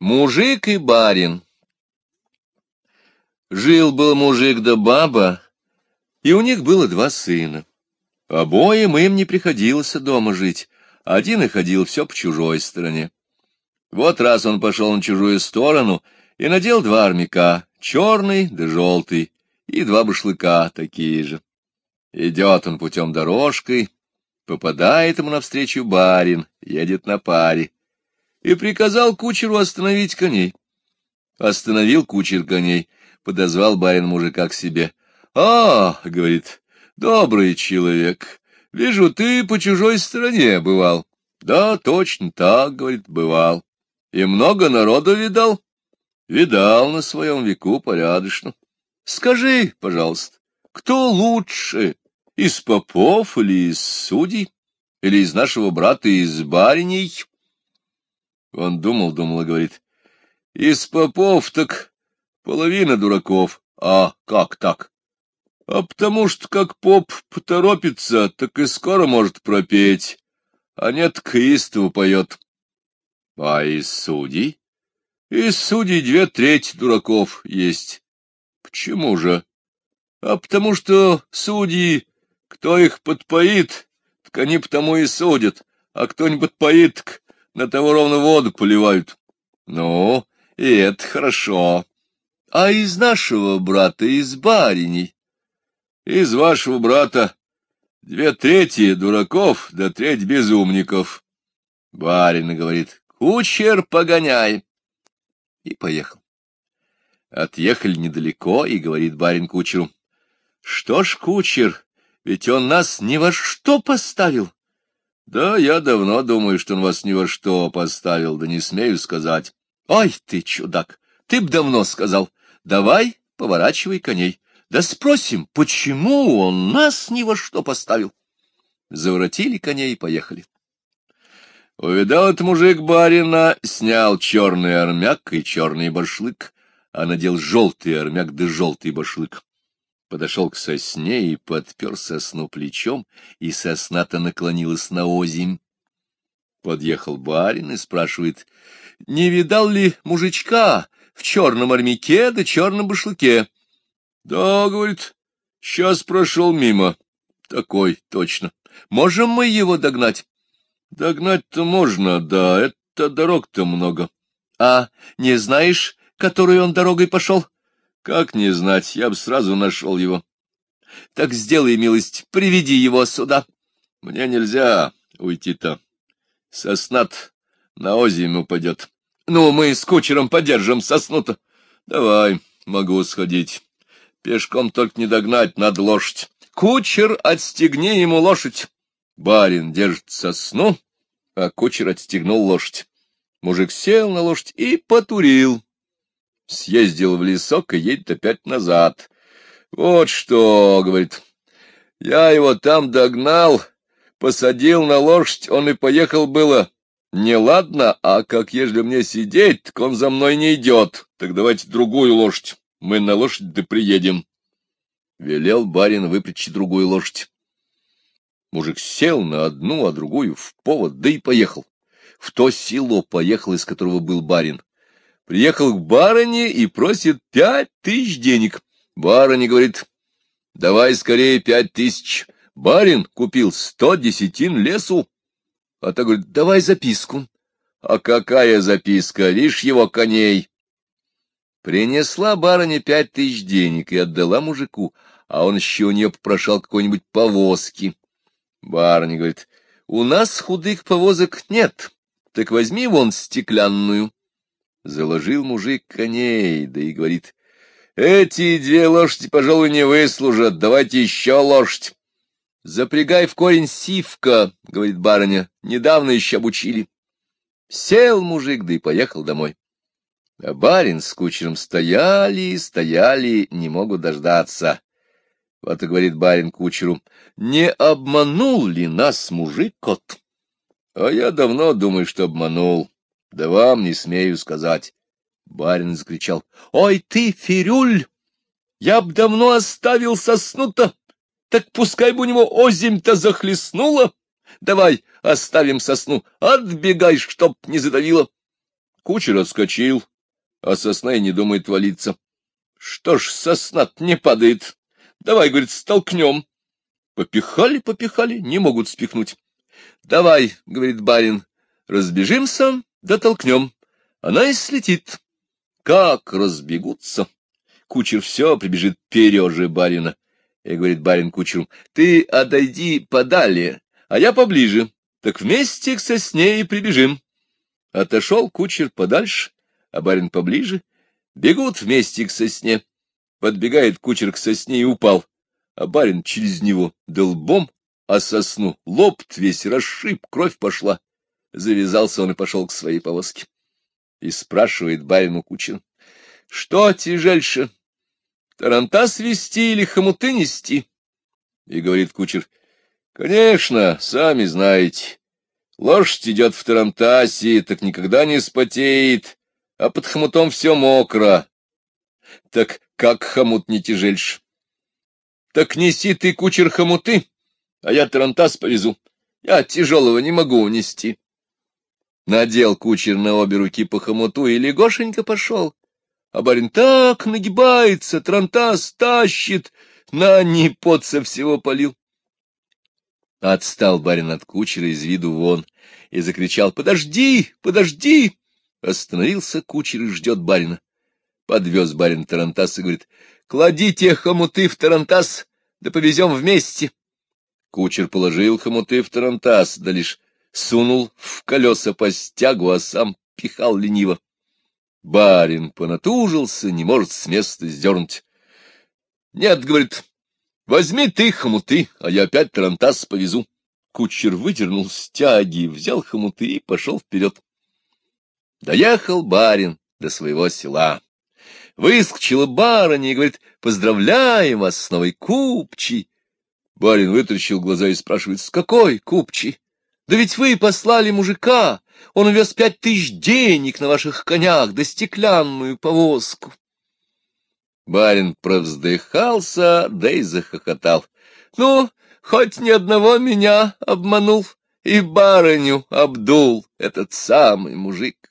Мужик и барин. Жил-был мужик да баба, и у них было два сына. Обоим им не приходилось дома жить, один и ходил все по чужой стороне. Вот раз он пошел на чужую сторону и надел два армяка, черный да желтый, и два башлыка такие же. Идет он путем дорожкой, попадает ему навстречу барин, едет на паре и приказал кучеру остановить коней. Остановил кучер коней, подозвал барин мужика к себе. — А, — говорит, — добрый человек, вижу, ты по чужой стороне бывал. — Да, точно так, — говорит, — бывал. — И много народу видал? — Видал на своем веку порядочно. — Скажи, пожалуйста, кто лучше, из попов или из судей, или из нашего брата из бариней? Он думал, думал и говорит, — Из попов так половина дураков. А как так? А потому что как поп поторопится, так и скоро может пропеть, а нет, к истову поет. А из судей? Из судей две трети дураков есть. Почему же? А потому что судьи, кто их подпоит, так они потому и судят, а кто не подпоит, так на того ровно воду поливают. Ну, и это хорошо. А из нашего брата, из бариней? Из вашего брата две трети дураков, да треть безумников. Барин говорит, кучер погоняй. И поехал. Отъехали недалеко, и говорит барин кучеру, что ж, кучер, ведь он нас ни во что поставил. Да, я давно думаю, что он вас ни во что поставил, да не смею сказать. Ой, ты чудак, ты б давно сказал. Давай, поворачивай коней. Да спросим, почему он нас ни во что поставил? Заворотили коней и поехали. Увидал этот мужик барина, снял черный армяк и черный башлык, а надел желтый армяк да желтый башлык подошел к сосне и подпер сосну плечом, и сосна-то наклонилась на озимь. Подъехал барин и спрашивает, не видал ли мужичка в черном армяке да черном башлыке? — Да, — говорит, — сейчас прошел мимо. — Такой, точно. Можем мы его догнать? — Догнать-то можно, да, это дорог-то много. — А не знаешь, которой он дорогой пошел? — как не знать, я бы сразу нашел его. Так сделай милость, приведи его сюда. Мне нельзя уйти-то. Соснат на озимь упадет. Ну, мы с кучером подержим сосну-то. Давай, могу сходить. Пешком только не догнать, надо лошадь. Кучер, отстегни ему лошадь. Барин держит сосну, а кучер отстегнул лошадь. Мужик сел на лошадь и потурил съездил в лесок и едет опять назад. Вот что, — говорит, — я его там догнал, посадил на лошадь, он и поехал было. Не ладно, а как ежели мне сидеть, так он за мной не идет. Так давайте другую лошадь, мы на лошадь да приедем. Велел барин выпрячь другую лошадь. Мужик сел на одну, а другую в повод, да и поехал. В то село поехал, из которого был барин. Приехал к барыне и просит пять тысяч денег. Барыня говорит, давай скорее пять тысяч. Барин купил сто десятин лесу. А та говорит, давай записку. А какая записка? Лишь его коней. Принесла барыня пять тысяч денег и отдала мужику, а он еще у нее попрошал какой-нибудь повозки. Барыня говорит, у нас худых повозок нет, так возьми вон стеклянную. Заложил мужик коней, да и говорит, эти две лошади, пожалуй, не выслужат, давайте еще лошадь. Запрягай в корень сивка, говорит барыня, недавно еще обучили. Сел мужик, да и поехал домой. А барин с кучером стояли, стояли, не могут дождаться. Вот и говорит барин кучеру, не обманул ли нас мужик-кот? А я давно думаю, что обманул. Да вам не смею сказать. Барин закричал. — Ой ты, Фирюль! Я б давно оставил сосну-то. Так пускай бы у него озимь-то захлестнула. Давай оставим сосну, отбегай, чтоб не задавило. Кучер отскочил, а сосна и не думает валиться. Что ж, сосна не падает. Давай, говорит, столкнем. Попихали, попихали, не могут спихнуть. Давай, говорит барин, разбежимся, да толкнем. Она и слетит. Как разбегутся. Кучер все прибежит переже барина. И говорит барин кучеру, ты отойди подалее, а я поближе. Так вместе к сосне и прибежим. Отошел кучер подальше, а барин поближе. Бегут вместе к сосне. Подбегает кучер к сосне и упал, а барин через него долбом, а сосну лопт весь расшиб, кровь пошла. Завязался он и пошел к своей повозке. И спрашивает барину кучер, что тяжельше, тарантас вести или хомуты нести? И говорит кучер, конечно, сами знаете, лошадь идет в тарантасе, так никогда не спотеет, а под хомутом все мокро. Так как хомут не тяжельше? Так неси ты, кучер, хомуты, а я тарантас повезу. Я тяжелого не могу унести. Надел кучер на обе руки по хомуту и легошенько пошел. А барин так нагибается, тарантас тащит, на ни пот со всего полил. Отстал барин от кучера из виду вон и закричал «Подожди, подожди!» Остановился кучер и ждет барина. Подвез барин Тарантас и говорит, кладите хомуты в Тарантас, да повезем вместе. Кучер положил хомуты в Тарантас, да лишь сунул в колеса по стягу, а сам пихал лениво. Барин понатужился, не может с места сдернуть. — Нет, — говорит, — возьми ты хомуты, а я опять Тарантас повезу. Кучер выдернул стяги, взял хомуты и пошел вперед. Доехал барин до своего села. Выскочила барыня и говорит, поздравляем вас с новой купчей. Барин вытращил глаза и спрашивает, с какой купчей? Да ведь вы послали мужика, он увез пять тысяч денег на ваших конях, да стеклянную повозку. Барин провздыхался, да и захохотал. Ну, хоть ни одного меня обманул, и барыню обдул этот самый мужик.